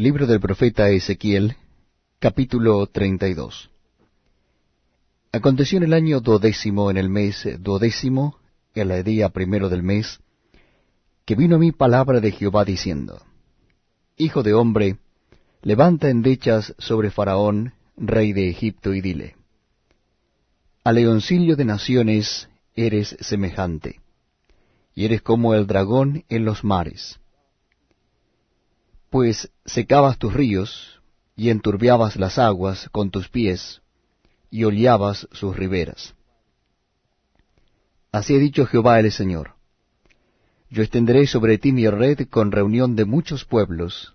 Libro del profeta Ezequiel, capítulo 32. Aconteció en el año duodécimo, en el mes duodécimo, en el día primero del mes, que vino a mí palabra de Jehová diciendo, Hijo de hombre, levanta endechas sobre Faraón, rey de Egipto, y dile, A leoncillo de naciones eres semejante, y eres como el dragón en los mares pues secabas tus ríos, y enturbiabas las aguas con tus pies, y hollabas sus riberas. Así ha dicho Jehová el Señor. Yo extenderé sobre ti mi red con reunión de muchos pueblos,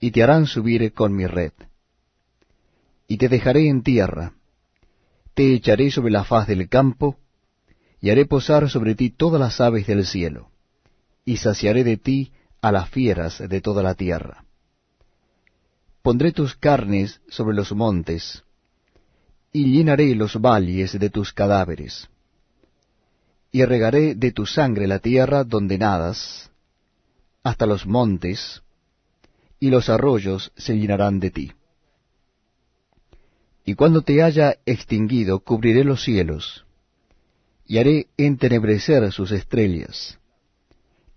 y te harán subir con mi red. Y te dejaré en tierra, te echaré sobre la faz del campo, y haré posar sobre ti todas las aves del cielo, y saciaré de ti a las fieras de toda la tierra. Pondré tus carnes sobre los montes, y llenaré los valles de tus cadáveres, y regaré de tu sangre la tierra donde nadas, hasta los montes, y los arroyos se llenarán de ti. Y cuando te haya extinguido, cubriré los cielos, y haré entenebrecer sus estrellas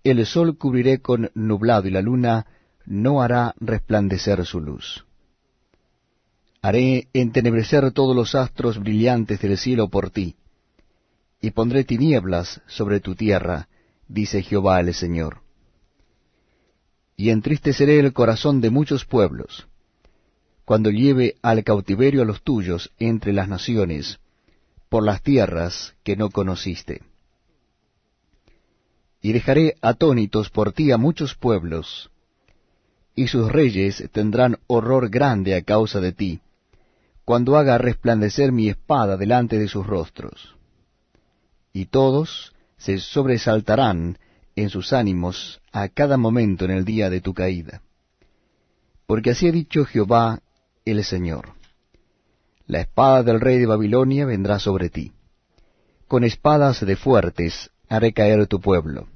el sol cubriré con nublado y la luna no hará resplandecer su luz. Haré entenebrecer todos los astros brillantes del cielo por ti, y pondré tinieblas sobre tu tierra, dice Jehová el Señor. Y entristeceré el corazón de muchos pueblos, cuando lleve al cautiverio a los tuyos entre las naciones, por las tierras que no conociste y dejaré atónitos por ti a muchos pueblos, y sus reyes tendrán horror grande a causa de ti, cuando haga resplandecer mi espada delante de sus rostros. Y todos se sobresaltarán en sus ánimos a cada momento en el día de tu caída. Porque así ha dicho Jehová el Señor. La espada del rey de Babilonia vendrá sobre ti. Con espadas de fuertes haré caer tu pueblo.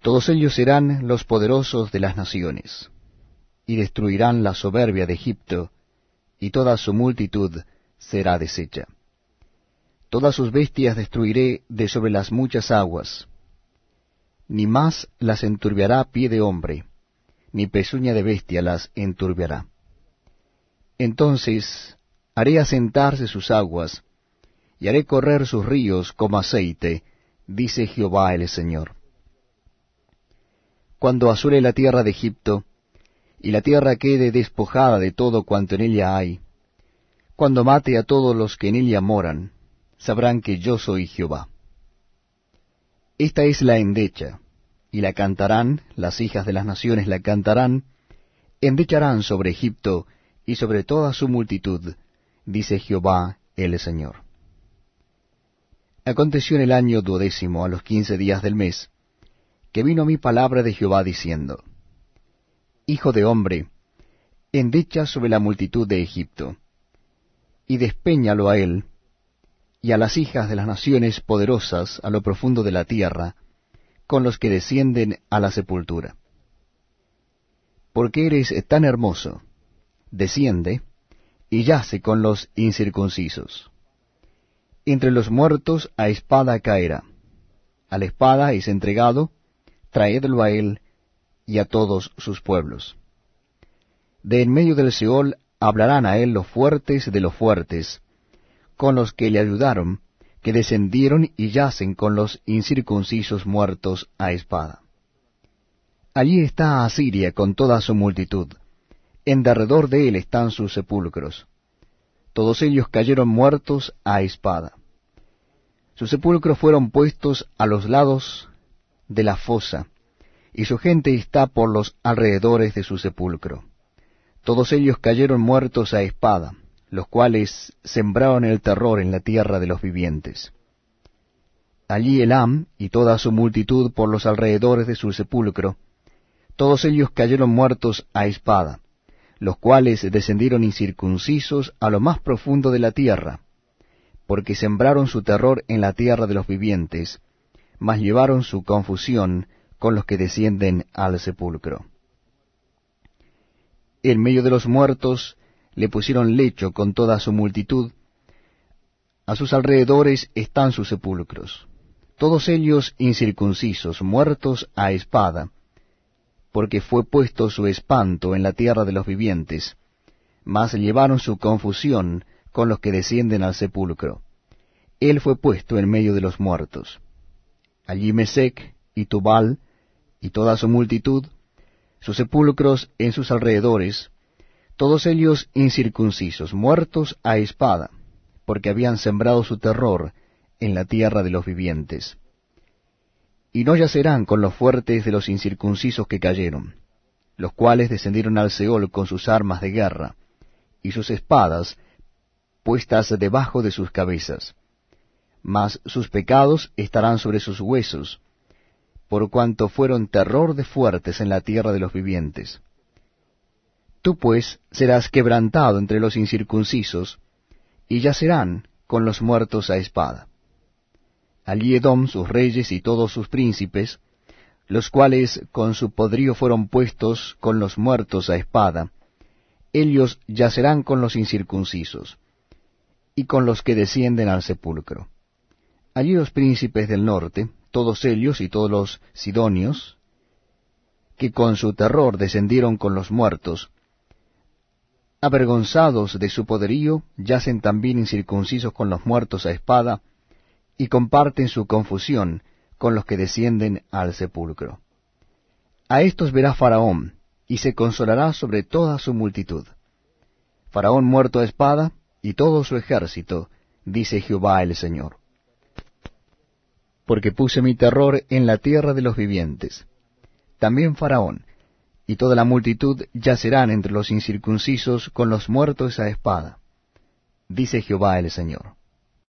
Todos ellos serán los poderosos de las naciones, y destruirán la soberbia de Egipto, y toda su multitud será deshecha. Todas sus bestias destruiré de sobre las muchas aguas, ni más las enturbiará pie de hombre, ni pezuña de bestia las enturbiará. Entonces haré asentarse sus aguas, y haré correr sus ríos como aceite, dice Jehová el Señor. Cuando asule la tierra de Egipto, y la tierra quede despojada de todo cuanto en ella hay, cuando mate a todos los que en ella moran, sabrán que yo soy Jehová. Esta es la endecha, y la cantarán, las hijas de las naciones la cantarán, endecharán sobre Egipto y sobre toda su multitud, dice Jehová el Señor. Aconteció en el año duodécimo, a los quince días del mes, que vino mi palabra de Jehová diciendo, Hijo de hombre, endecha sobre la multitud de Egipto, y despeñalo a él, y a las hijas de las naciones poderosas a lo profundo de la tierra, con los que descienden a la sepultura. Porque eres tan hermoso, desciende, y yace con los incircuncisos entre los muertos a espada caerá. A la espada es entregado, traedlo a él y a todos sus pueblos. De en medio del Seol hablarán a él los fuertes de los fuertes, con los que le ayudaron, que descendieron y yacen con los incircuncisos muertos a espada. Allí está Asiria con toda su multitud, en derredor de él están sus sepulcros. Todos ellos cayeron muertos a espada. Sus sepulcros fueron puestos a los lados de la fosa, y su gente está por los alrededores de su sepulcro. Todos ellos cayeron muertos a espada, los cuales sembraron el terror en la tierra de los vivientes. Allí Elam y toda su multitud por los alrededores de su sepulcro, todos ellos cayeron muertos a espada, los cuales descendieron incircuncisos a lo más profundo de la tierra, porque sembraron su terror en la tierra de los vivientes, mas llevaron su confusión con los que descienden al sepulcro. en medio de los muertos le pusieron lecho con toda su multitud, a sus alrededores están sus sepulcros, todos ellos incircuncisos, muertos a espada, porque fue puesto su espanto en la tierra de los vivientes, mas llevaron su confusión con los que descienden al sepulcro. Él fue puesto en medio de los muertos. Allí Mesec y Tubal y toda su multitud, sus sepulcros en sus alrededores, todos ellos incircuncisos, muertos a espada, porque habían sembrado su terror en la tierra de los vivientes. Y no yacerán con los fuertes de los incircuncisos que cayeron, los cuales descendieron al Seol con sus armas de guerra, y sus espadas puestas debajo de sus cabezas. Mas sus pecados estarán sobre sus huesos, por cuanto fueron terror de fuertes en la tierra de los vivientes. Tú pues serás quebrantado entre los incircuncisos, y yacerán con los muertos a espada. Allí sus reyes y todos sus príncipes, los cuales con su podrío fueron puestos con los muertos a espada, ellos yacerán con los incircuncisos, y con los que descienden al sepulcro. Allí los príncipes del norte, todos ellos y todos los sidonios, que con su terror descendieron con los muertos, avergonzados de su poderío, yacen también incircuncisos con los muertos a espada, y comparten su confusión con los que descienden al sepulcro. A estos verá Faraón, y se consolará sobre toda su multitud. Faraón muerto a espada, y todo su ejército, dice Jehová el Señor. Porque puse mi terror en la tierra de los vivientes. También Faraón, y toda la multitud yacerán entre los incircuncisos con los muertos a espada, dice Jehová el Señor.